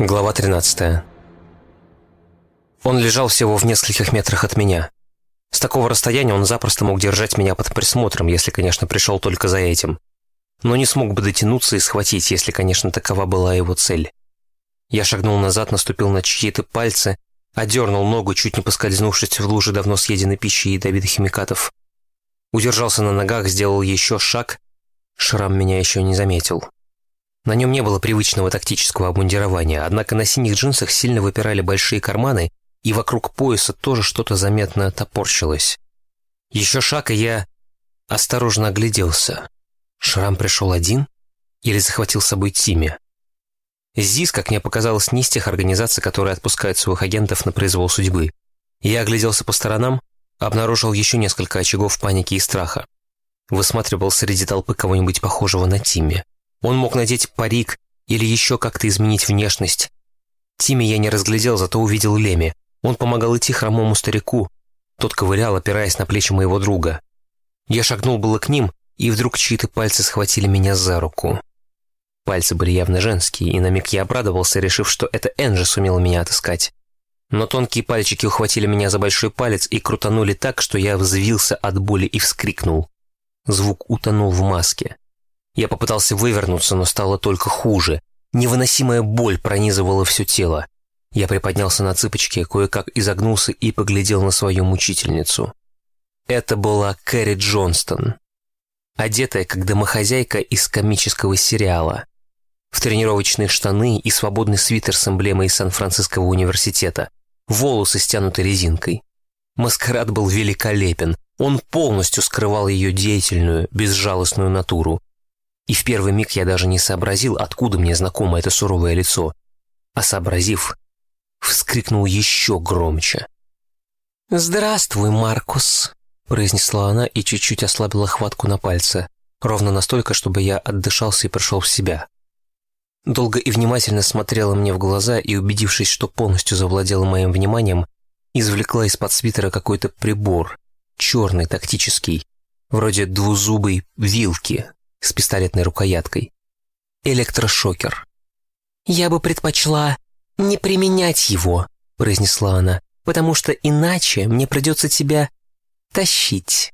Глава 13. Он лежал всего в нескольких метрах от меня. С такого расстояния он запросто мог держать меня под присмотром, если, конечно, пришел только за этим. Но не смог бы дотянуться и схватить, если, конечно, такова была его цель. Я шагнул назад, наступил на чьи-то пальцы, одернул ногу, чуть не поскользнувшись в луже давно съеденной пищи и ядовитых химикатов. Удержался на ногах, сделал еще шаг. Шрам меня еще не заметил. На нем не было привычного тактического обмундирования, однако на синих джинсах сильно выпирали большие карманы, и вокруг пояса тоже что-то заметно топорщилось. Еще шаг, и я осторожно огляделся. Шрам пришел один или захватил с собой Тимми? ЗИС, как мне показалось, не из тех организаций, которые отпускают своих агентов на произвол судьбы. Я огляделся по сторонам, обнаружил еще несколько очагов паники и страха. Высматривал среди толпы кого-нибудь похожего на Тимми. Он мог надеть парик или еще как-то изменить внешность. Тимми я не разглядел, зато увидел Леми. Он помогал идти хромому старику. Тот ковырял, опираясь на плечи моего друга. Я шагнул было к ним, и вдруг чьи-то пальцы схватили меня за руку. Пальцы были явно женские, и на миг я обрадовался, решив, что это Энджи сумела меня отыскать. Но тонкие пальчики ухватили меня за большой палец и крутанули так, что я взвился от боли и вскрикнул. Звук утонул в маске. Я попытался вывернуться, но стало только хуже. Невыносимая боль пронизывала все тело. Я приподнялся на цыпочки, кое-как изогнулся и поглядел на свою мучительницу. Это была Кэрри Джонстон, одетая как домохозяйка из комического сериала в тренировочные штаны и свободный свитер с эмблемой Сан-Франциского университета, волосы стянуты резинкой. Маскарад был великолепен, он полностью скрывал ее деятельную, безжалостную натуру. И в первый миг я даже не сообразил, откуда мне знакомо это суровое лицо. А сообразив, вскрикнул еще громче. «Здравствуй, Маркус», — произнесла она и чуть-чуть ослабила хватку на пальце, ровно настолько, чтобы я отдышался и пришел в себя. Долго и внимательно смотрела мне в глаза и, убедившись, что полностью завладела моим вниманием, извлекла из-под свитера какой-то прибор, черный, тактический, вроде двузубой вилки с пистолетной рукояткой. Электрошокер. «Я бы предпочла не применять его», — произнесла она, «потому что иначе мне придется тебя тащить.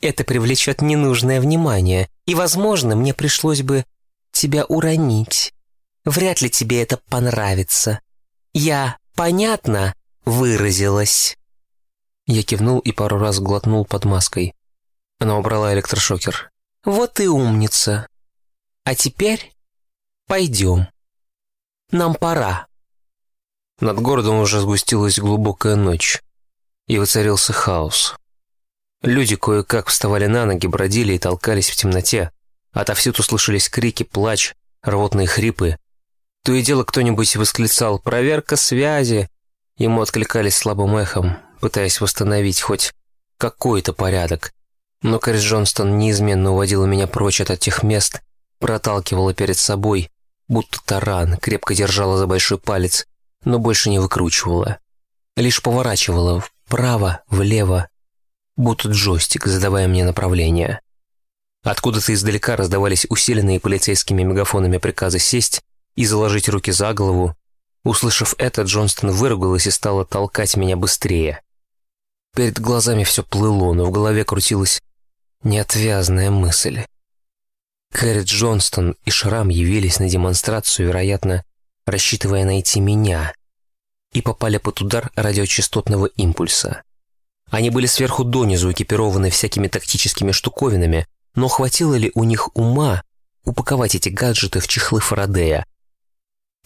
Это привлечет ненужное внимание, и, возможно, мне пришлось бы тебя уронить. Вряд ли тебе это понравится. Я, понятно, выразилась». Я кивнул и пару раз глотнул под маской. Она убрала электрошокер. «Вот и умница. А теперь пойдем. Нам пора». Над городом уже сгустилась глубокая ночь, и воцарился хаос. Люди кое-как вставали на ноги, бродили и толкались в темноте. Отовсюду слышались крики, плач, рвотные хрипы. То и дело кто-нибудь восклицал «Проверка связи!» Ему откликались слабым эхом, пытаясь восстановить хоть какой-то порядок. Но Кэрис Джонстон неизменно уводила меня прочь от этих мест, проталкивала перед собой, будто таран, крепко держала за большой палец, но больше не выкручивала. Лишь поворачивала вправо, влево, будто джойстик, задавая мне направление. Откуда-то издалека раздавались усиленные полицейскими мегафонами приказы сесть, и заложить руки за голову. Услышав это, Джонстон выругалась и стала толкать меня быстрее. Перед глазами все плыло, но в голове крутилась неотвязная мысль. Кэрри Джонстон и Шрам явились на демонстрацию, вероятно, рассчитывая найти меня, и попали под удар радиочастотного импульса. Они были сверху донизу экипированы всякими тактическими штуковинами, но хватило ли у них ума упаковать эти гаджеты в чехлы Фарадея,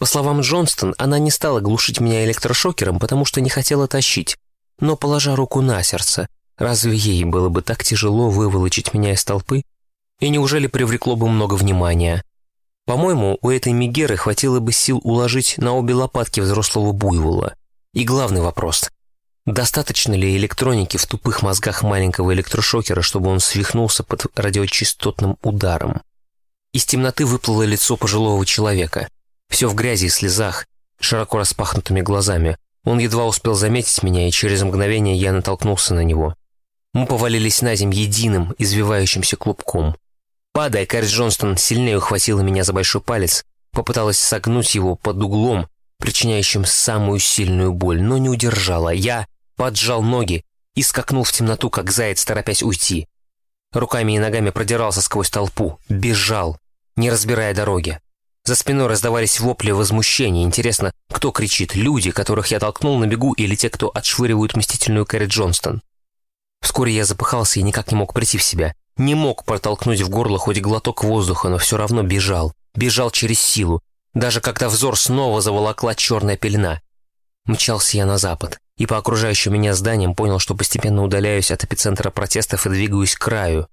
по словам Джонстон, она не стала глушить меня электрошокером, потому что не хотела тащить. Но, положа руку на сердце, разве ей было бы так тяжело выволочить меня из толпы? И неужели привлекло бы много внимания? По-моему, у этой Мегеры хватило бы сил уложить на обе лопатки взрослого буйвола. И главный вопрос. Достаточно ли электроники в тупых мозгах маленького электрошокера, чтобы он свихнулся под радиочастотным ударом? Из темноты выплыло лицо пожилого человека. Все в грязи и слезах, широко распахнутыми глазами. Он едва успел заметить меня, и через мгновение я натолкнулся на него. Мы повалились на земь единым, извивающимся клубком. Падая, Кэрри Джонстон сильнее ухватила меня за большой палец, попыталась согнуть его под углом, причиняющим самую сильную боль, но не удержала. Я поджал ноги и скакнул в темноту, как заяц, торопясь уйти. Руками и ногами продирался сквозь толпу, бежал, не разбирая дороги. За спиной раздавались вопли возмущения. Интересно, кто кричит? Люди, которых я толкнул на бегу, или те, кто отшвыривают мстительную Кэрри Джонстон? Вскоре я запыхался и никак не мог прийти в себя. Не мог протолкнуть в горло хоть глоток воздуха, но все равно бежал. Бежал через силу. Даже когда взор снова заволокла черная пелена. Мчался я на запад. И по окружающим меня зданиям понял, что постепенно удаляюсь от эпицентра протестов и двигаюсь к краю.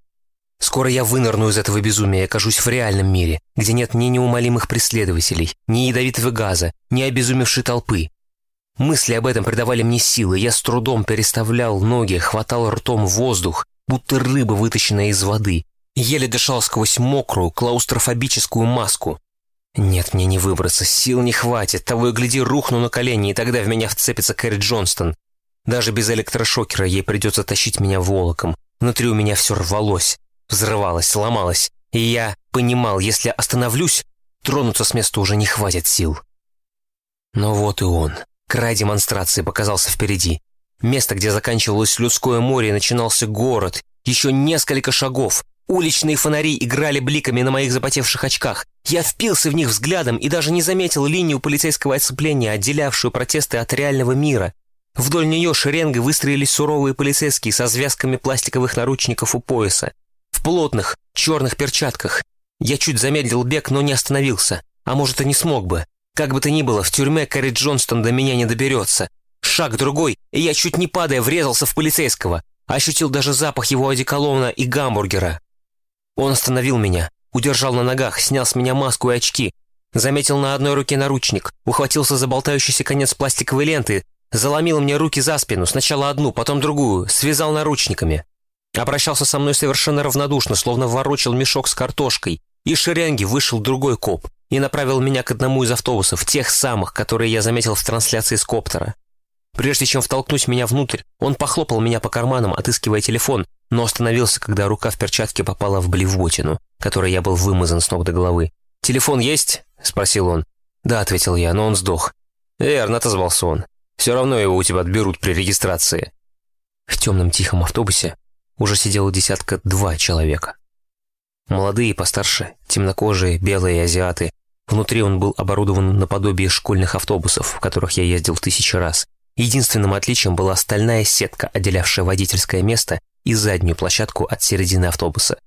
Скоро я вынырну из этого безумия и окажусь в реальном мире, где нет ни неумолимых преследователей, ни ядовитого газа, ни обезумевшей толпы. Мысли об этом придавали мне силы, я с трудом переставлял ноги, хватал ртом воздух, будто рыба, вытащенная из воды, еле дышал сквозь мокрую, клаустрофобическую маску. Нет, мне не выбраться, сил не хватит, того и гляди, рухну на колени, и тогда в меня вцепится Кэрри Джонстон. Даже без электрошокера ей придется тащить меня волоком. Внутри у меня все рвалось, взрывалось, ломалось, и я понимал, если остановлюсь, тронуться с места уже не хватит сил. Но вот и он. Край демонстрации показался впереди. Место, где заканчивалось людское море начинался город. Еще несколько шагов. Уличные фонари играли бликами на моих запотевших очках. Я впился в них взглядом и даже не заметил линию полицейского оцепления, отделявшую протесты от реального мира. Вдоль нее шеренгой выстроились суровые полицейские со связками пластиковых наручников у пояса. В плотных, черных перчатках. Я чуть замедлил бег, но не остановился. А может, и не смог бы. Как бы то ни было, в тюрьме Кэрри Джонстон до меня не доберется. Шаг другой, и я чуть не падая врезался в полицейского. Ощутил даже запах его одеколона и гамбургера. Он остановил меня, удержал на ногах, снял с меня маску и очки. Заметил на одной руке наручник, ухватился за болтающийся конец пластиковой ленты, заломил мне руки за спину, сначала одну, потом другую, связал наручниками. Обращался со мной совершенно равнодушно, словно ворочал мешок с картошкой. Из шеренги вышел другой коп и направил меня к одному из автобусов, тех самых, которые я заметил в трансляции с коптера. Прежде чем втолкнуть меня внутрь, он похлопал меня по карманам, отыскивая телефон, но остановился, когда рука в перчатке попала в блевотину, которой я был вымазан с ног до головы. «Телефон есть?» — спросил он. «Да», — ответил я, но он сдох. «Верно», — отозвался он. «Все равно его у тебя отберут при регистрации». В темном тихом автобусе уже сидело десятка-два человека. Молодые, постарше, темнокожие, белые азиаты, Внутри он был оборудован наподобие школьных автобусов, в которых я ездил тысячи раз. Единственным отличием была стальная сетка, отделявшая водительское место и заднюю площадку от середины автобуса.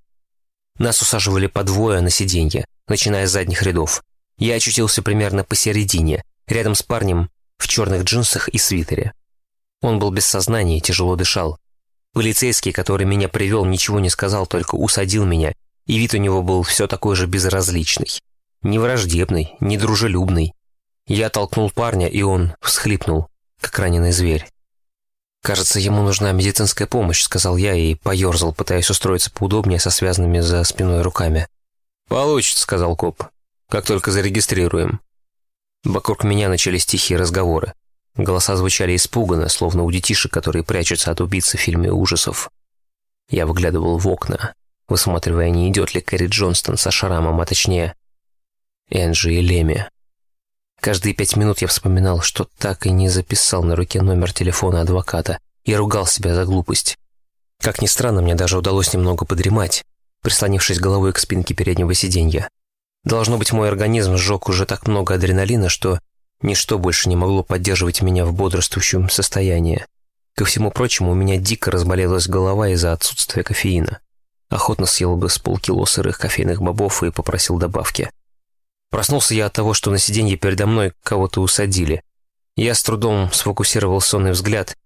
Нас усаживали по двое на сиденье, начиная с задних рядов. Я очутился примерно посередине, рядом с парнем в черных джинсах и свитере. Он был без сознания и тяжело дышал. Полицейский, который меня привел, ничего не сказал, только усадил меня, и вид у него был все такой же безразличный. Не враждебный, не дружелюбный. Я толкнул парня, и он всхлипнул, как раненый зверь. «Кажется, ему нужна медицинская помощь», — сказал я и поерзал, пытаясь устроиться поудобнее со связанными за спиной руками. «Получится», — сказал коп. «Как только зарегистрируем». Вокруг меня начались тихие разговоры. Голоса звучали испуганно, словно у детишек, которые прячутся от убийцы в фильме ужасов. Я выглядывал в окна, высматривая, не идет ли Кэрри Джонстон со шрамом, а точнее, Энджи и Леми. Каждые пять минут я вспоминал, что так и не записал на руке номер телефона адвоката и ругал себя за глупость. Как ни странно, мне даже удалось немного подремать, прислонившись головой к спинке переднего сиденья. Должно быть, мой организм сжег уже так много адреналина, что ничто больше не могло поддерживать меня в бодрствующем состоянии. Ко всему прочему, у меня дико разболелась голова из-за отсутствия кофеина. Охотно съел бы с полкило сырых кофейных бобов и попросил добавки. Проснулся я от того, что на сиденье передо мной кого-то усадили. Я с трудом сфокусировал сонный взгляд.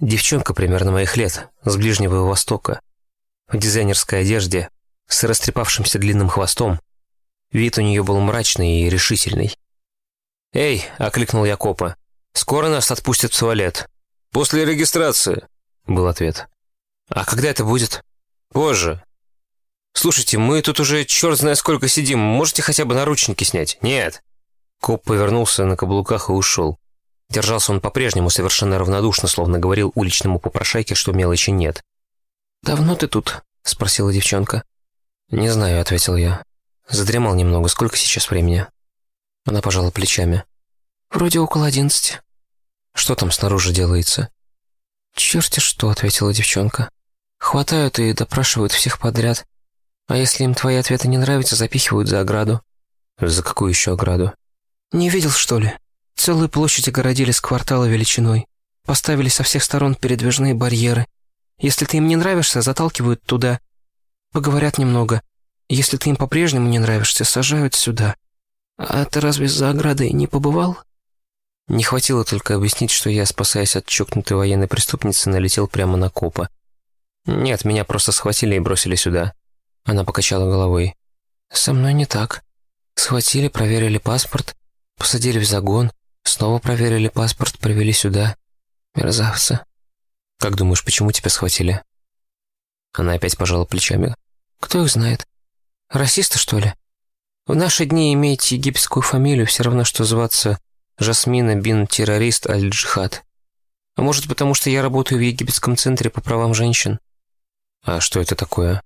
Девчонка примерно моих лет, с Ближнего Востока. В дизайнерской одежде, с растрепавшимся длинным хвостом. Вид у нее был мрачный и решительный. «Эй!» — окликнул я копа. «Скоро нас отпустят в туалет». «После регистрации», — был ответ. «А когда это будет?» «Позже. «Слушайте, мы тут уже черт знает сколько сидим, можете хотя бы наручники снять?» «Нет». Коп повернулся на каблуках и ушел. Держался он по-прежнему совершенно равнодушно, словно говорил уличному попрошайке, что мелочи нет. «Давно ты тут?» — спросила девчонка. «Не знаю», — ответил я. Задремал немного. Сколько сейчас времени?» Она пожала плечами. Вроде около одиннадцати. Что там снаружи делается? Черти что, ответила девчонка. Хватают и допрашивают всех подряд. А если им твои ответы не нравятся, запихивают за ограду. За какую еще ограду? Не видел, что ли? Целую площадь огородили с квартала величиной. Поставили со всех сторон передвижные барьеры. Если ты им не нравишься, заталкивают туда. Поговорят немного. Если ты им по-прежнему не нравишься, сажают сюда. А ты разве за оградой не побывал? Не хватило только объяснить, что я, спасаясь от чокнутой военной преступницы, налетел прямо на копа. Нет, меня просто схватили и бросили сюда. Она покачала головой. Со мной не так. Схватили, проверили паспорт, посадили в загон, снова проверили паспорт, привели сюда. Мерзавцы. Как думаешь, почему тебя схватили? Она опять пожала плечами. Кто их знает? Расисты, что ли? В наши дни иметь египетскую фамилию все равно, что зваться Жасмина бин террорист аль-джихад. А может, потому что я работаю в египетском центре по правам женщин? А что это такое?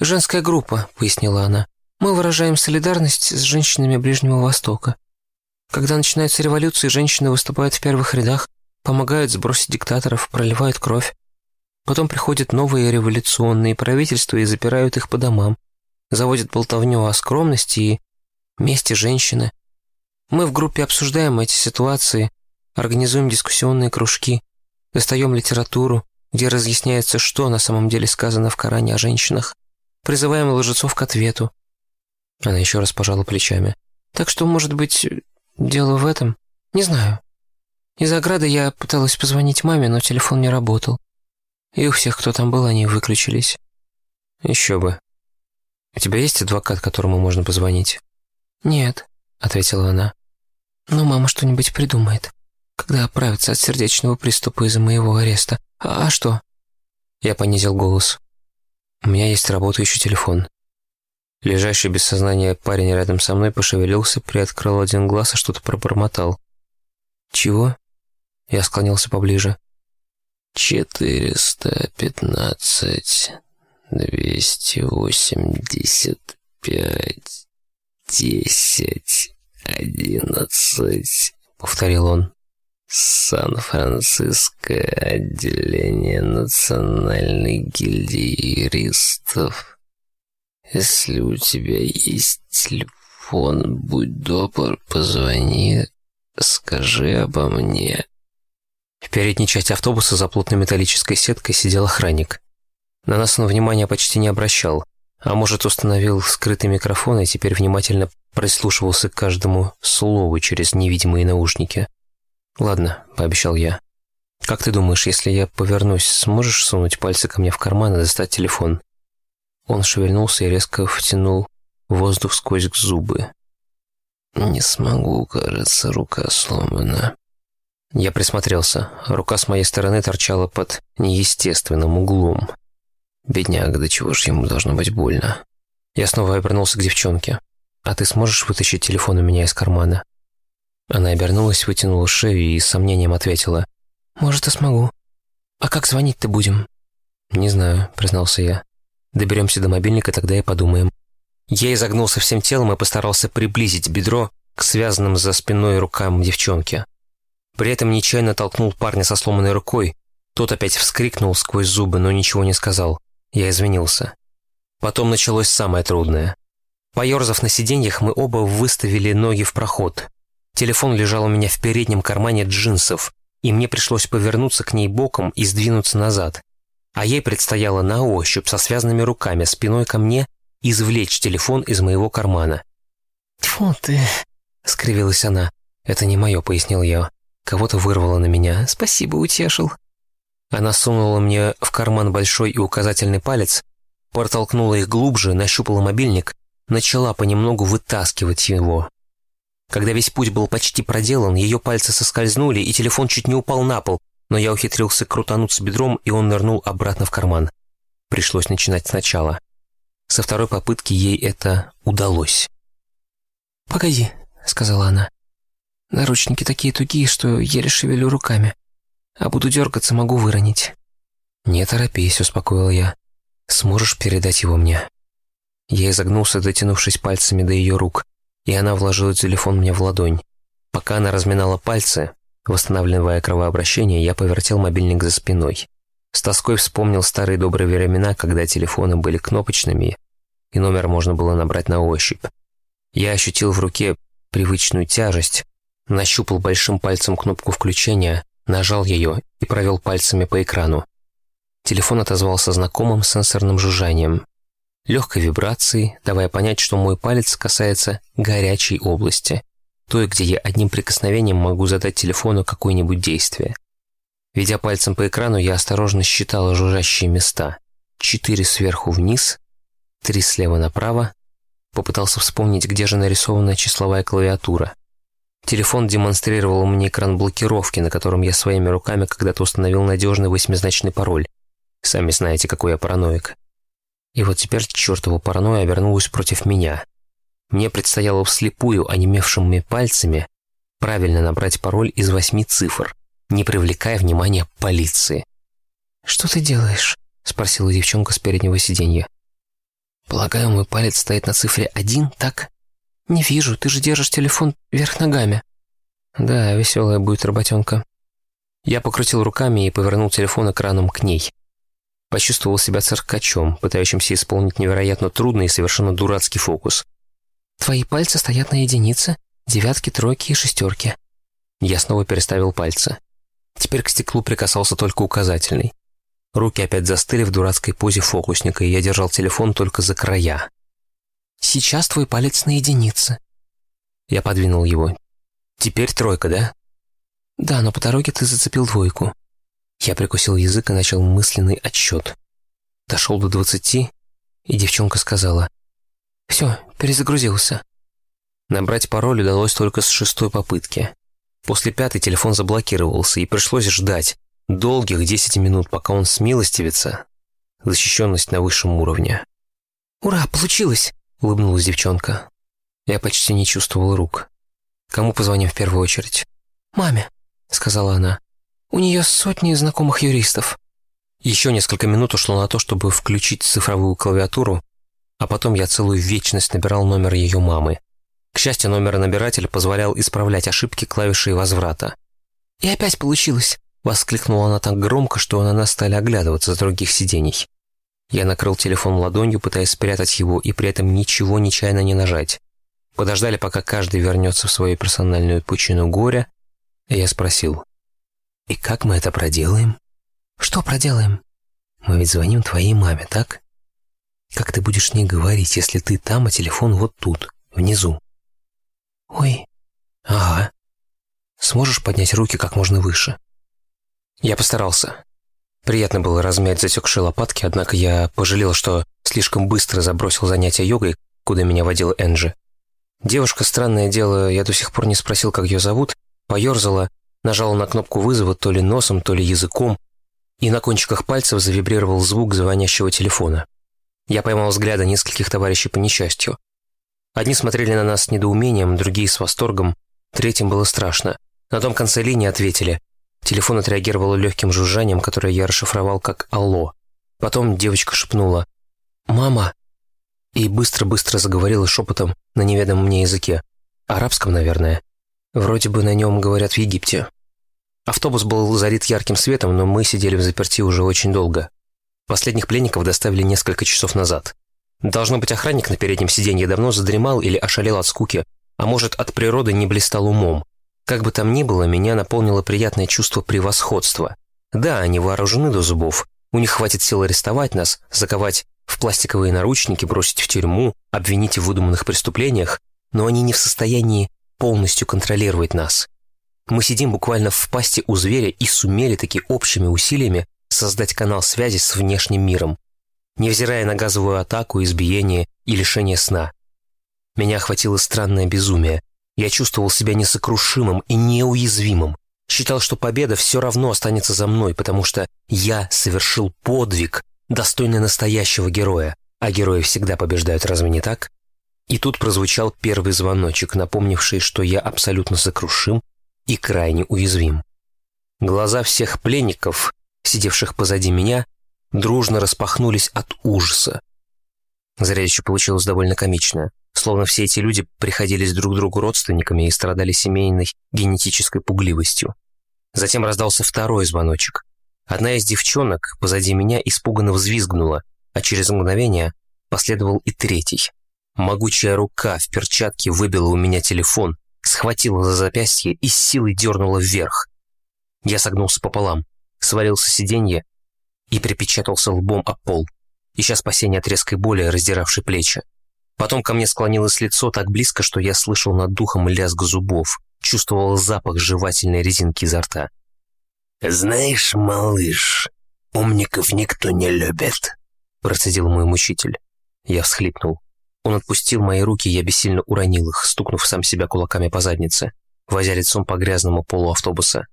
Женская группа, пояснила она. Мы выражаем солидарность с женщинами Ближнего Востока. Когда начинаются революции, женщины выступают в первых рядах, помогают сбросить диктаторов, проливают кровь. Потом приходят новые революционные правительства и запирают их по домам заводит болтовню о скромности и месте женщины. Мы в группе обсуждаем эти ситуации, организуем дискуссионные кружки, достаем литературу, где разъясняется, что на самом деле сказано в Коране о женщинах, призываем лжецов к ответу. Она еще раз пожала плечами. Так что, может быть, дело в этом? Не знаю. Из ограды я пыталась позвонить маме, но телефон не работал. И у всех, кто там был, они выключились. Еще бы. «У тебя есть адвокат, которому можно позвонить?» «Нет», — ответила она. «Но мама что-нибудь придумает, когда оправится от сердечного приступа из-за моего ареста. А, а что?» Я понизил голос. «У меня есть работающий телефон». Лежащий без сознания парень рядом со мной пошевелился, приоткрыл один глаз и что-то пробормотал. «Чего?» Я склонился поближе. «Четыреста пятнадцать двести восемьдесят пять, десять, одиннадцать», — повторил он. «Сан-Франциско отделение Национальной гильдии юристов. Если у тебя есть телефон, будь добр, позвони, скажи обо мне». В передней части автобуса за плотной металлической сеткой сидел охранник. На нас он внимания почти не обращал, а может, установил скрытый микрофон и теперь внимательно прислушивался к каждому слову через невидимые наушники. «Ладно», — пообещал я. «Как ты думаешь, если я повернусь, сможешь сунуть пальцы ко мне в карман и достать телефон?» Он шевельнулся и резко втянул воздух сквозь зубы. «Не смогу, кажется, рука сломана». Я присмотрелся. Рука с моей стороны торчала под неестественным углом. Бедняга, до чего ж ему должно быть больно. Я снова обернулся к девчонке. «А ты сможешь вытащить телефон у меня из кармана?» Она обернулась, вытянула шею и с сомнением ответила. «Может, и смогу. А как звонить-то будем?» «Не знаю», — признался я. «Доберемся до мобильника, тогда и подумаем». Я изогнулся всем телом и постарался приблизить бедро к связанным за спиной рукам девчонки. При этом нечаянно толкнул парня со сломанной рукой. Тот опять вскрикнул сквозь зубы, но ничего не сказал. Я извинился. Потом началось самое трудное. Поерзав на сиденьях, мы оба выставили ноги в проход. Телефон лежал у меня в переднем кармане джинсов, и мне пришлось повернуться к ней боком и сдвинуться назад. А ей предстояло на ощупь со связанными руками спиной ко мне извлечь телефон из моего кармана. «Тьфу ты!» — скривилась она. «Это не мое», — пояснил я. Кого-то вырвало на меня. «Спасибо, утешил». Она сунула мне в карман большой и указательный палец, протолкнула их глубже, нащупала мобильник, начала понемногу вытаскивать его. Когда весь путь был почти проделан, ее пальцы соскользнули, и телефон чуть не упал на пол, но я ухитрился крутануться бедром, и он нырнул обратно в карман. Пришлось начинать сначала. Со второй попытки ей это удалось. «Погоди», — сказала она. «Наручники такие тугие, что еле шевелю руками а буду дергаться, могу выронить». «Не торопись», — успокоил я. «Сможешь передать его мне?» Я изогнулся, дотянувшись пальцами до ее рук, и она вложила телефон мне в ладонь. Пока она разминала пальцы, восстанавливая кровообращение, я повертел мобильник за спиной. С тоской вспомнил старые добрые времена, когда телефоны были кнопочными, и номер можно было набрать на ощупь. Я ощутил в руке привычную тяжесть, нащупал большим пальцем кнопку включения, нажал ее и провел пальцами по экрану. Телефон отозвался знакомым сенсорным жужжанием, легкой вибрацией, давая понять, что мой палец касается горячей области, той, где я одним прикосновением могу задать телефону какое-нибудь действие. Ведя пальцем по экрану, я осторожно считал жужжащие места. Четыре сверху вниз, три слева направо. Попытался вспомнить, где же нарисована числовая клавиатура. Телефон демонстрировал мне экран блокировки, на котором я своими руками когда-то установил надежный восьмизначный пароль. Сами знаете, какой я параноик. И вот теперь чертова паранойя обернулась против меня. Мне предстояло вслепую, онемевшими пальцами, правильно набрать пароль из восьми цифр, не привлекая внимания полиции. «Что ты делаешь?» — спросила девчонка с переднего сиденья. «Полагаю, мой палец стоит на цифре один, так?» «Не вижу, ты же держишь телефон вверх ногами». «Да, веселая будет работенка». Я покрутил руками и повернул телефон экраном к ней. Почувствовал себя циркачом, пытающимся исполнить невероятно трудный и совершенно дурацкий фокус. «Твои пальцы стоят на единице, девятки, тройки и шестерки». Я снова переставил пальцы. Теперь к стеклу прикасался только указательный. Руки опять застыли в дурацкой позе фокусника, и я держал телефон только за края. «Сейчас твой палец на единице». Я подвинул его. «Теперь тройка, да?» «Да, но по дороге ты зацепил двойку». Я прикусил язык и начал мысленный отсчет. Дошел до двадцати, и девчонка сказала. «Все, перезагрузился». Набрать пароль удалось только с шестой попытки. После пятой телефон заблокировался, и пришлось ждать долгих десять минут, пока он смилостивится. Защищенность на высшем уровне. «Ура, получилось!» — улыбнулась девчонка. Я почти не чувствовал рук. Кому позвоним в первую очередь? «Маме», — сказала она. У нее сотни знакомых юристов. Еще несколько минут ушло на то, чтобы включить цифровую клавиатуру, а потом я целую вечность набирал номер ее мамы. К счастью, номер набирателя позволял исправлять ошибки клавиши возврата. «И опять получилось!» — воскликнула она так громко, что на нас стали оглядываться с других сидений. Я накрыл телефон ладонью, пытаясь спрятать его и при этом ничего нечаянно не нажать. Подождали, пока каждый вернется в свою персональную пучину горя, и я спросил. «И как мы это проделаем?» «Что проделаем?» «Мы ведь звоним твоей маме, так? Как ты будешь с ней говорить, если ты там, а телефон вот тут, внизу?» «Ой». «Ага. Сможешь поднять руки как можно выше?» Я постарался. Приятно было размять затекшие лопатки, однако я пожалел, что слишком быстро забросил занятия йогой, куда меня водила Энджи. Девушка, странное дело, я до сих пор не спросил, как ее зовут, поерзала нажала на кнопку вызова то ли носом, то ли языком, и на кончиках пальцев завибрировал звук звонящего телефона. Я поймал взгляды нескольких товарищей по несчастью. Одни смотрели на нас с недоумением, другие с восторгом, третьим было страшно. На том конце линии ответили. Телефон отреагировал легким жужжанием, которое я расшифровал как «Алло». Потом девочка шепнула «Мама!» и быстро-быстро заговорила шепотом на неведомом мне языке. Арабском, наверное. Вроде бы на нем говорят в Египте. Автобус был залит ярким светом, но мы сидели в заперти уже очень долго. Последних пленников доставили несколько часов назад. Должно быть, охранник на переднем сиденье давно задремал или ошалел от скуки, а может, от природы не блистал умом. Как бы там ни было, меня наполнило приятное чувство превосходства. Да, они вооружены до зубов. У них хватит сил арестовать нас, заковать в пластиковые наручники, бросить в тюрьму, обвинить в выдуманных преступлениях, но они не в состоянии полностью контролировать нас. Мы сидим буквально в пасти у зверя и сумели таки общими усилиями создать канал связи с внешним миром, невзирая на газовую атаку, избиение и лишение сна. Меня охватило странное безумие. Я чувствовал себя несокрушимым и неуязвимым. Считал, что победа все равно останется за мной, потому что я совершил подвиг, достойный настоящего героя. А герои всегда побеждают, разве не так? И тут прозвучал первый звоночек, напомнивший, что я абсолютно сокрушим и крайне уязвим. Глаза всех пленников, сидевших позади меня, дружно распахнулись от ужаса. Зрелище получилось довольно комичное. словно все эти люди приходились друг другу родственниками и страдали семейной генетической пугливостью. Затем раздался второй звоночек. Одна из девчонок позади меня испуганно взвизгнула, а через мгновение последовал и третий. Могучая рука в перчатке выбила у меня телефон, схватила за запястье и с силой дернула вверх. Я согнулся пополам, свалился с сиденья и припечатался лбом о пол, ища спасения от резкой боли, раздиравшей плечи. Потом ко мне склонилось лицо так близко, что я слышал над духом лязг зубов, чувствовал запах жевательной резинки изо рта. «Знаешь, малыш, умников никто не любит», — процедил мой мучитель. Я всхлипнул. Он отпустил мои руки, я бессильно уронил их, стукнув сам себя кулаками по заднице, возя лицом по грязному полу автобуса.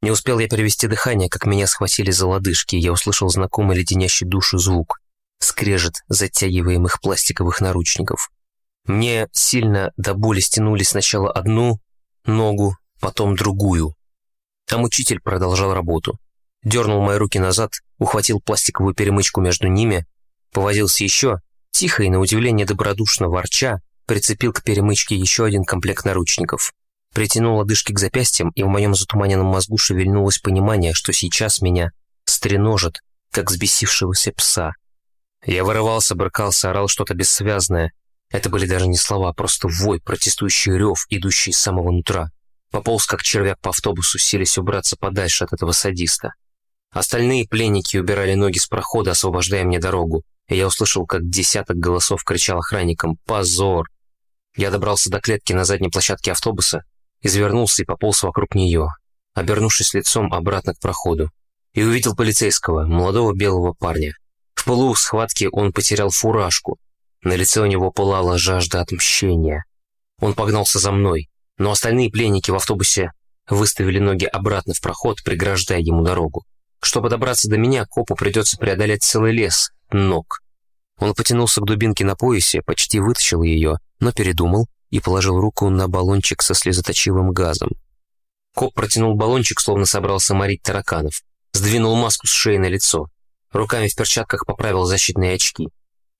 Не успел я перевести дыхание, как меня схватили за лодыжки, и я услышал знакомый леденящий душу звук — скрежет затягиваемых пластиковых наручников. Мне сильно до боли стянули сначала одну ногу, потом другую. Там учитель продолжал работу. Дернул мои руки назад, ухватил пластиковую перемычку между ними, повозился еще, тихо и на удивление добродушно ворча, прицепил к перемычке еще один комплект наручников. Притянул лодыжки к запястьям, и в моем затуманенном мозгу шевельнулось понимание, что сейчас меня стреножит, как взбесившегося пса. Я вырывался, брыкался, орал что-то бессвязное. Это были даже не слова, просто вой, протестующий рев, идущий из самого нутра. Пополз, как червяк по автобусу, сились убраться подальше от этого садиста. Остальные пленники убирали ноги с прохода, освобождая мне дорогу, я услышал, как десяток голосов кричал охранникам «Позор!». Я добрался до клетки на задней площадке автобуса, извернулся и пополз вокруг нее, обернувшись лицом обратно к проходу, и увидел полицейского, молодого белого парня. В полу схватки он потерял фуражку, на лице у него пылала жажда отмщения. Он погнался за мной, но остальные пленники в автобусе выставили ноги обратно в проход, преграждая ему дорогу. Чтобы добраться до меня, копу придется преодолеть целый лес ног. Он потянулся к дубинке на поясе, почти вытащил ее, но передумал и положил руку на баллончик со слезоточивым газом. Коп протянул баллончик, словно собрался морить тараканов. Сдвинул маску с шеи на лицо. Руками в перчатках поправил защитные очки.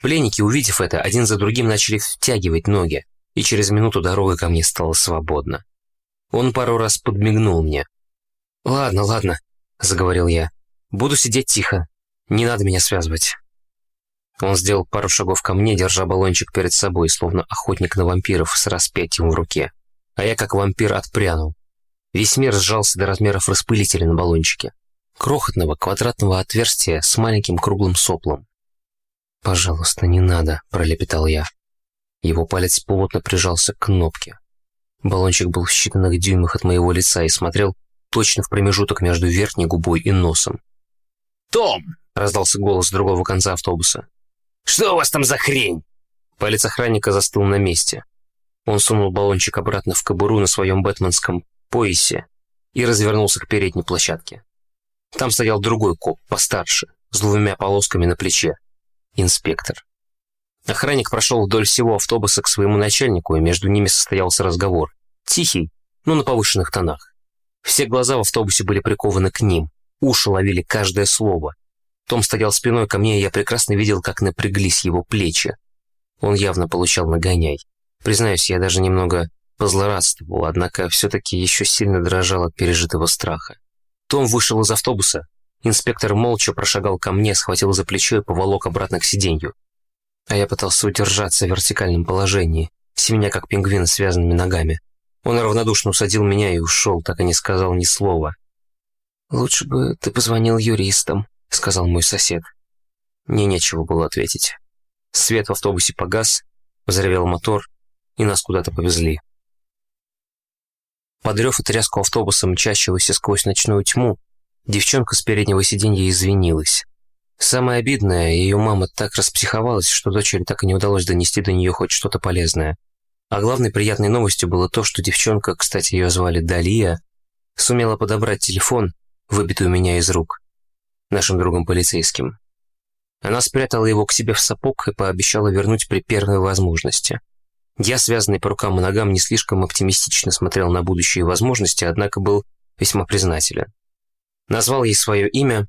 Пленники, увидев это, один за другим начали втягивать ноги и через минуту дорога ко мне стала свободна. Он пару раз подмигнул мне. «Ладно, ладно», — заговорил я. «Буду сидеть тихо. Не надо меня связывать». Он сделал пару шагов ко мне, держа баллончик перед собой, словно охотник на вампиров с распятием в руке. А я, как вампир, отпрянул. Весь мир сжался до размеров распылителя на баллончике. Крохотного квадратного отверстия с маленьким круглым соплом. «Пожалуйста, не надо», — пролепетал я. Его палец плотно прижался к кнопке. Баллончик был в считанных дюймах от моего лица и смотрел точно в промежуток между верхней губой и носом. «Том!» — раздался голос другого конца автобуса. «Что у вас там за хрень?» Палец охранника застыл на месте. Он сунул баллончик обратно в кобуру на своем бэтменском поясе и развернулся к передней площадке. Там стоял другой коп, постарше, с двумя полосками на плече. Инспектор. Охранник прошел вдоль всего автобуса к своему начальнику, и между ними состоялся разговор. Тихий, но на повышенных тонах. Все глаза в автобусе были прикованы к ним, уши ловили каждое слово. Том стоял спиной ко мне, и я прекрасно видел, как напряглись его плечи. Он явно получал нагоняй. Признаюсь, я даже немного позлорадствовал, однако все-таки еще сильно дрожал от пережитого страха. Том вышел из автобуса. Инспектор молча прошагал ко мне, схватил за плечо и поволок обратно к сиденью а я пытался удержаться в вертикальном положении, семеня как пингвин связанными ногами. Он равнодушно усадил меня и ушел, так и не сказал ни слова. «Лучше бы ты позвонил юристам», — сказал мой сосед. Мне нечего было ответить. Свет в автобусе погас, взревел мотор, и нас куда-то повезли. Подрев и тряску автобуса, мчащегося сквозь ночную тьму, девчонка с переднего сиденья извинилась. Самое обидное, ее мама так распсиховалась, что дочери так и не удалось донести до нее хоть что-то полезное. А главной приятной новостью было то, что девчонка, кстати, ее звали Далия, сумела подобрать телефон, выбитый у меня из рук, нашим другом полицейским. Она спрятала его к себе в сапог и пообещала вернуть при первой возможности. Я, связанный по рукам и ногам, не слишком оптимистично смотрел на будущие возможности, однако был весьма признателен. Назвал ей свое имя,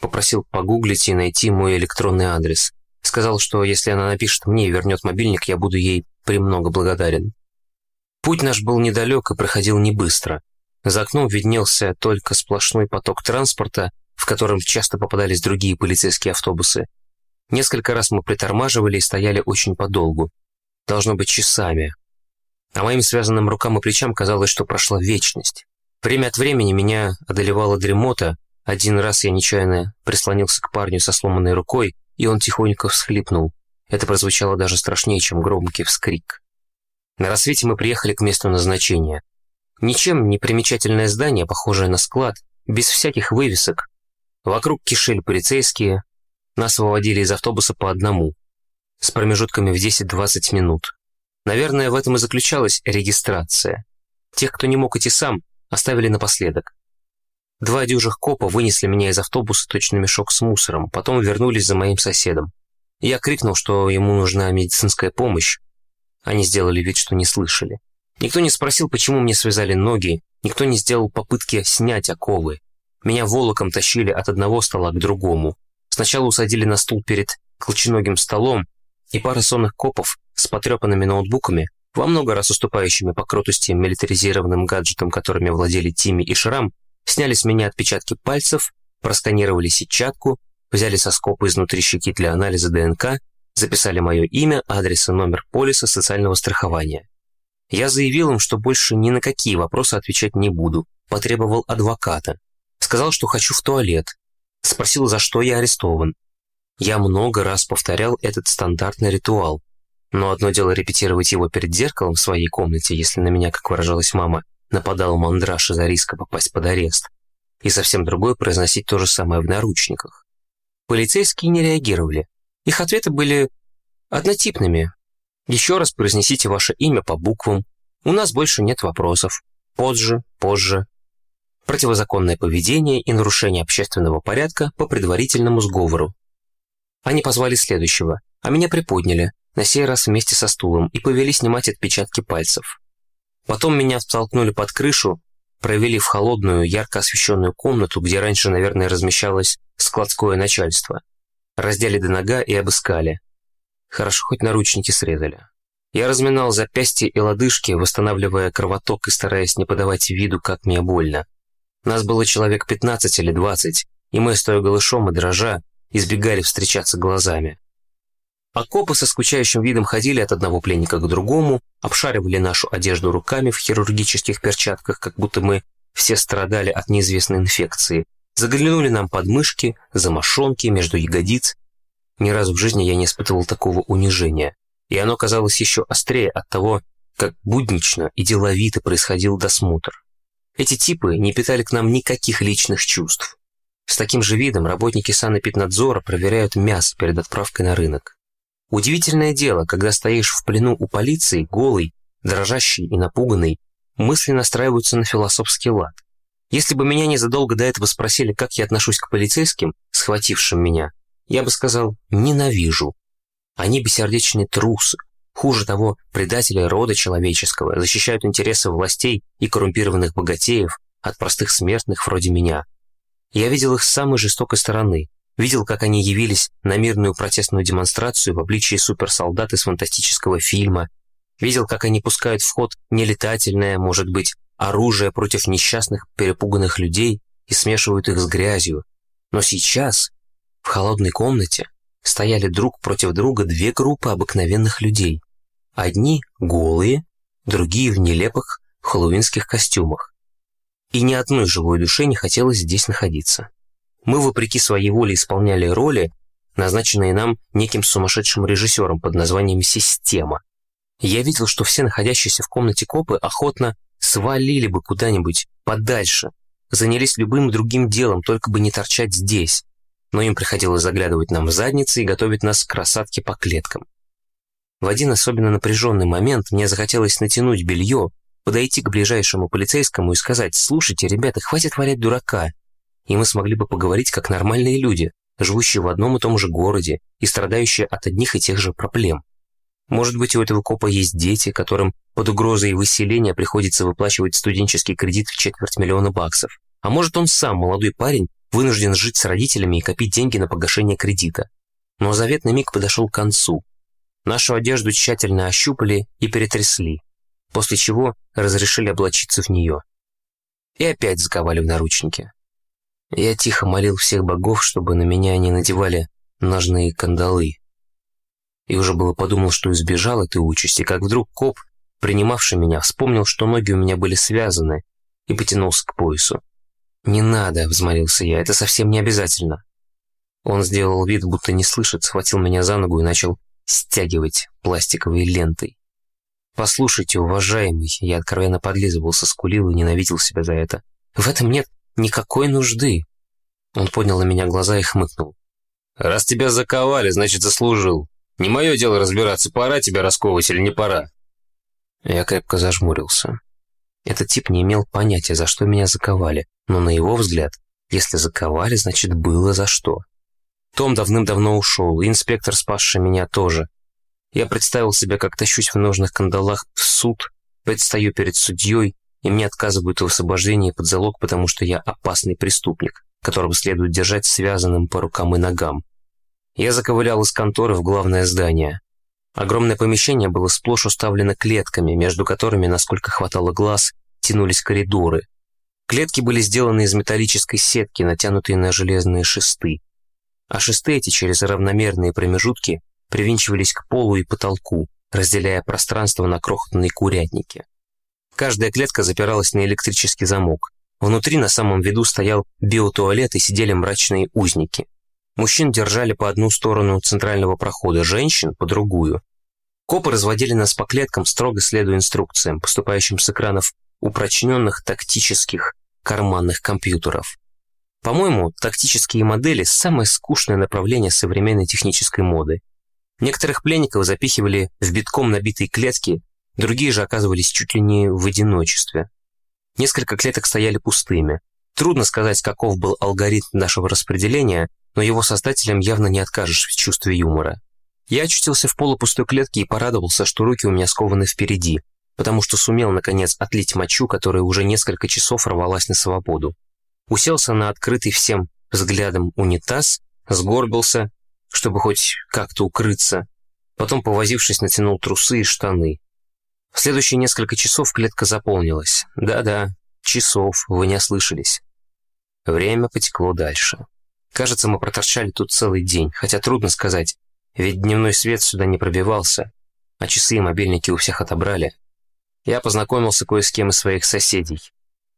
Попросил погуглить и найти мой электронный адрес. Сказал, что если она напишет мне и вернет мобильник, я буду ей премного благодарен. Путь наш был недалек и проходил не быстро. За окном виднелся только сплошной поток транспорта, в котором часто попадались другие полицейские автобусы. Несколько раз мы притормаживали и стояли очень подолгу. Должно быть часами. А моим связанным рукам и плечам казалось, что прошла вечность. Время от времени меня одолевала дремота. Один раз я нечаянно прислонился к парню со сломанной рукой, и он тихонько всхлипнул. Это прозвучало даже страшнее, чем громкий вскрик. На рассвете мы приехали к месту назначения. Ничем не примечательное здание, похожее на склад, без всяких вывесок. Вокруг кишели полицейские. Нас выводили из автобуса по одному, с промежутками в 10-20 минут. Наверное, в этом и заключалась регистрация. Тех, кто не мог идти сам, оставили напоследок. Два дюжих копа вынесли меня из автобуса точно мешок с мусором, потом вернулись за моим соседом. Я крикнул, что ему нужна медицинская помощь. Они сделали вид, что не слышали. Никто не спросил, почему мне связали ноги, никто не сделал попытки снять оковы. Меня волоком тащили от одного стола к другому. Сначала усадили на стул перед колченогим столом, и пара сонных копов с потрепанными ноутбуками, во много раз уступающими по крутости милитаризированным гаджетам, которыми владели Тимми и Шрам, сняли с меня отпечатки пальцев, просканировали сетчатку, взяли соскопы изнутри щеки для анализа ДНК, записали мое имя, адрес и номер полиса социального страхования. Я заявил им, что больше ни на какие вопросы отвечать не буду, потребовал адвоката. Сказал, что хочу в туалет. Спросил, за что я арестован. Я много раз повторял этот стандартный ритуал. Но одно дело репетировать его перед зеркалом в своей комнате, если на меня, как выражалась мама, нападал мандраж из-за риска попасть под арест. И совсем другое произносить то же самое в наручниках. Полицейские не реагировали. Их ответы были однотипными. Еще раз произнесите ваше имя по буквам. У нас больше нет вопросов. Позже, позже. Противозаконное поведение и нарушение общественного порядка по предварительному сговору. Они позвали следующего, а меня приподняли, на сей раз вместе со стулом, и повели снимать отпечатки пальцев. Потом меня втолкнули под крышу, провели в холодную, ярко освещенную комнату, где раньше, наверное, размещалось складское начальство. Раздели до нога и обыскали. Хорошо, хоть наручники срезали. Я разминал запястья и лодыжки, восстанавливая кровоток и стараясь не подавать виду, как мне больно. Нас было человек 15 или 20, и мы, стоя голышом и дрожа, избегали встречаться глазами. А копы со скучающим видом ходили от одного пленника к другому, обшаривали нашу одежду руками в хирургических перчатках, как будто мы все страдали от неизвестной инфекции, заглянули нам под мышки, за мошонки, между ягодиц. Ни разу в жизни я не испытывал такого унижения, и оно казалось еще острее от того, как буднично и деловито происходил досмотр. Эти типы не питали к нам никаких личных чувств. С таким же видом работники санэпиднадзора проверяют мясо перед отправкой на рынок. Удивительное дело, когда стоишь в плену у полиции, голый, дрожащий и напуганный, мысли настраиваются на философский лад. Если бы меня незадолго до этого спросили, как я отношусь к полицейским, схватившим меня, я бы сказал «ненавижу». Они бессердечные трусы, хуже того, предатели рода человеческого, защищают интересы властей и коррумпированных богатеев от простых смертных вроде меня. Я видел их с самой жестокой стороны. Видел, как они явились на мирную протестную демонстрацию в обличии суперсолдат из фантастического фильма. Видел, как они пускают в ход нелетательное, может быть, оружие против несчастных, перепуганных людей и смешивают их с грязью. Но сейчас, в холодной комнате, стояли друг против друга две группы обыкновенных людей. Одни голые, другие в нелепых хэллоуинских костюмах и ни одной живой душе не хотелось здесь находиться. Мы, вопреки своей воле, исполняли роли, назначенные нам неким сумасшедшим режиссером под названием «Система». Я видел, что все находящиеся в комнате копы охотно свалили бы куда-нибудь подальше, занялись любым другим делом, только бы не торчать здесь. Но им приходилось заглядывать нам в задницы и готовить нас к красотке по клеткам. В один особенно напряженный момент мне захотелось натянуть белье, подойти к ближайшему полицейскому и сказать «Слушайте, ребята, хватит валять дурака». И мы смогли бы поговорить как нормальные люди, живущие в одном и том же городе и страдающие от одних и тех же проблем. Может быть, у этого копа есть дети, которым под угрозой выселения приходится выплачивать студенческий кредит в четверть миллиона баксов. А может, он сам, молодой парень, вынужден жить с родителями и копить деньги на погашение кредита. Но заветный миг подошел к концу. Нашу одежду тщательно ощупали и перетрясли, после чего разрешили облачиться в нее. И опять заковали в наручники. Я тихо молил всех богов, чтобы на меня не надевали ножные кандалы. И уже было подумал, что избежал этой участи, как вдруг коп, принимавший меня, вспомнил, что ноги у меня были связаны, и потянулся к поясу. «Не надо», — взмолился я, — «это совсем не обязательно». Он сделал вид, будто не слышит, схватил меня за ногу и начал стягивать пластиковой лентой. «Послушайте, уважаемый», я откровенно подлизывался, скулил и ненавидел себя за это. «В этом нет никакой нужды». Он поднял на меня глаза и хмыкнул. «Раз тебя заковали, значит, заслужил. Не мое дело разбираться, пора тебя расковывать или не пора». Я крепко зажмурился. Этот тип не имел понятия, за что меня заковали, но на его взгляд, если заковали, значит, было за что. Том давным-давно ушел, и инспектор, спасший меня, тоже. Я представил себя, как тащусь в ножных кандалах в суд, предстаю перед судьей, и мне отказывают в освобождении под залог, потому что я опасный преступник, которого следует держать связанным по рукам и ногам. Я заковылял из конторы в главное здание. Огромное помещение было сплошь уставлено клетками, между которыми, насколько хватало глаз, тянулись коридоры. Клетки были сделаны из металлической сетки, натянутой на железные шесты а шесты эти через равномерные промежутки привинчивались к полу и потолку, разделяя пространство на крохотные курятники. Каждая клетка запиралась на электрический замок. Внутри на самом виду стоял биотуалет и сидели мрачные узники. Мужчин держали по одну сторону центрального прохода, женщин – по другую. Копы разводили нас по клеткам, строго следуя инструкциям, поступающим с экранов упрочненных тактических карманных компьютеров. По-моему, тактические модели – самое скучное направление современной технической моды. Некоторых пленников запихивали в битком набитые клетки, другие же оказывались чуть ли не в одиночестве. Несколько клеток стояли пустыми. Трудно сказать, каков был алгоритм нашего распределения, но его создателям явно не откажешь в чувстве юмора. Я очутился в полупустой клетке и порадовался, что руки у меня скованы впереди, потому что сумел, наконец, отлить мочу, которая уже несколько часов рвалась на свободу уселся на открытый всем взглядом унитаз, сгорбился, чтобы хоть как-то укрыться, потом, повозившись, натянул трусы и штаны. В следующие несколько часов клетка заполнилась. Да-да, часов, вы не ослышались. Время потекло дальше. Кажется, мы проторчали тут целый день, хотя трудно сказать, ведь дневной свет сюда не пробивался, а часы и мобильники у всех отобрали. Я познакомился кое с кем из своих соседей.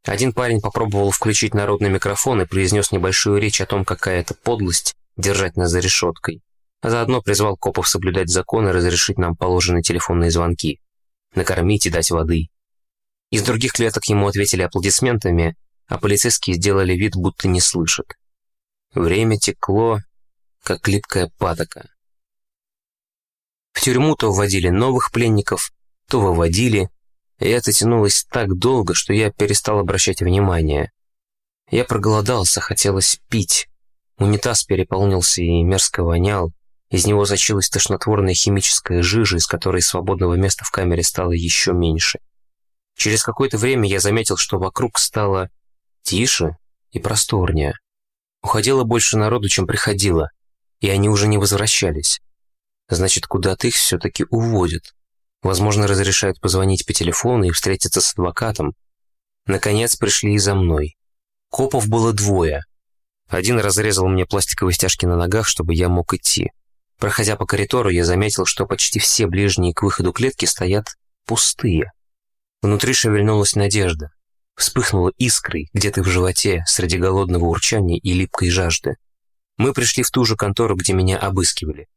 Один парень попробовал включить народный микрофон и произнес небольшую речь о том, какая это подлость держать нас за решеткой. А заодно призвал копов соблюдать закон и разрешить нам положенные телефонные звонки. Накормить и дать воды. Из других клеток ему ответили аплодисментами, а полицейские сделали вид, будто не слышат. Время текло, как липкая патока. В тюрьму то вводили новых пленников, то выводили, и это тянулось так долго, что я перестал обращать внимание. Я проголодался, хотелось пить. Унитаз переполнился и мерзко вонял. Из него зачилась тошнотворная химическая жижа, из которой свободного места в камере стало еще меньше. Через какое-то время я заметил, что вокруг стало тише и просторнее. Уходило больше народу, чем приходило, и они уже не возвращались. Значит, куда-то их все-таки уводят. Возможно, разрешают позвонить по телефону и встретиться с адвокатом. Наконец пришли и за мной. Копов было двое. Один разрезал мне пластиковые стяжки на ногах, чтобы я мог идти. Проходя по коридору, я заметил, что почти все ближние к выходу клетки стоят пустые. Внутри шевельнулась надежда. Вспыхнула искрой где-то в животе среди голодного урчания и липкой жажды. Мы пришли в ту же контору, где меня обыскивали.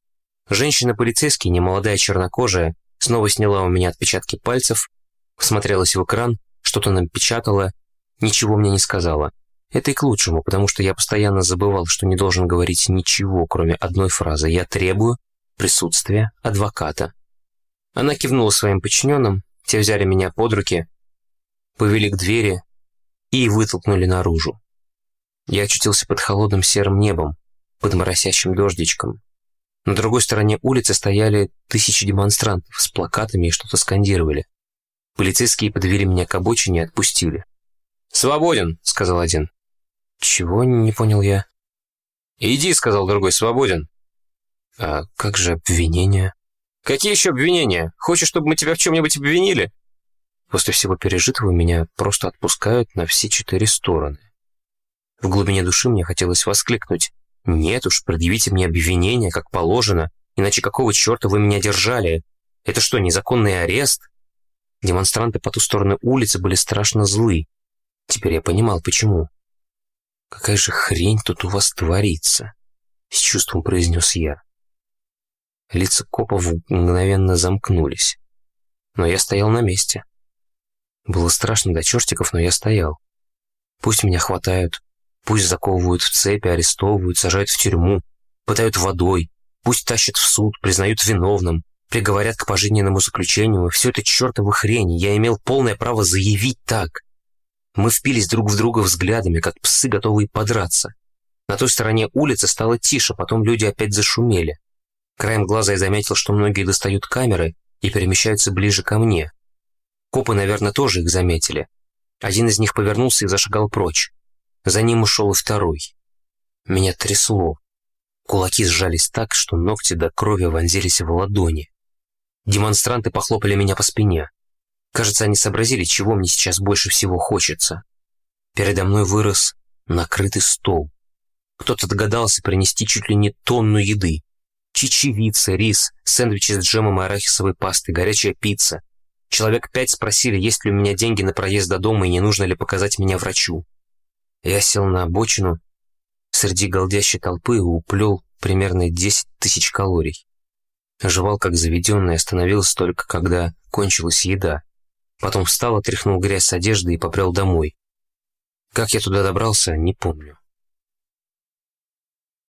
Женщина-полицейский, немолодая чернокожая, Снова сняла у меня отпечатки пальцев, всмотрелась в экран, что-то напечатала, ничего мне не сказала. Это и к лучшему, потому что я постоянно забывал, что не должен говорить ничего, кроме одной фразы «Я требую присутствия адвоката». Она кивнула своим подчиненным, те взяли меня под руки, повели к двери и вытолкнули наружу. Я очутился под холодным серым небом, под моросящим дождичком. На другой стороне улицы стояли тысячи демонстрантов с плакатами и что-то скандировали. Полицейские подвели меня к обочине и отпустили. «Свободен», — сказал один. «Чего?» — не понял я. «Иди», — сказал другой, — «свободен». А как же обвинения? Какие еще обвинения? Хочешь, чтобы мы тебя в чем-нибудь обвинили? После всего пережитого меня просто отпускают на все четыре стороны. В глубине души мне хотелось воскликнуть. «Нет уж, предъявите мне обвинения, как положено, иначе какого черта вы меня держали? Это что, незаконный арест?» Демонстранты по ту сторону улицы были страшно злы. Теперь я понимал, почему. «Какая же хрень тут у вас творится?» — с чувством произнес я. Лица копов мгновенно замкнулись. Но я стоял на месте. Было страшно до чертиков, но я стоял. Пусть меня хватают, пусть заковывают в цепи, арестовывают, сажают в тюрьму, пытают водой, пусть тащат в суд, признают виновным, приговорят к пожизненному заключению, все это чертовы хрени, я имел полное право заявить так. Мы впились друг в друга взглядами, как псы, готовые подраться. На той стороне улицы стало тише, потом люди опять зашумели. Краем глаза я заметил, что многие достают камеры и перемещаются ближе ко мне. Копы, наверное, тоже их заметили. Один из них повернулся и зашагал прочь. За ним ушел и второй. Меня трясло. Кулаки сжались так, что ногти до крови вонзились в ладони. Демонстранты похлопали меня по спине. Кажется, они сообразили, чего мне сейчас больше всего хочется. Передо мной вырос накрытый стол. Кто-то догадался принести чуть ли не тонну еды чечевица, рис, сэндвичи с джемом и арахисовой пастой, горячая пицца. Человек пять спросили, есть ли у меня деньги на проезд до дома и не нужно ли показать меня врачу. Я сел на обочину среди голдящей толпы и уплел примерно 10 тысяч калорий. Жевал как заведенный, остановился только, когда кончилась еда. Потом встал, отряхнул грязь с одежды и попрел домой. Как я туда добрался, не помню.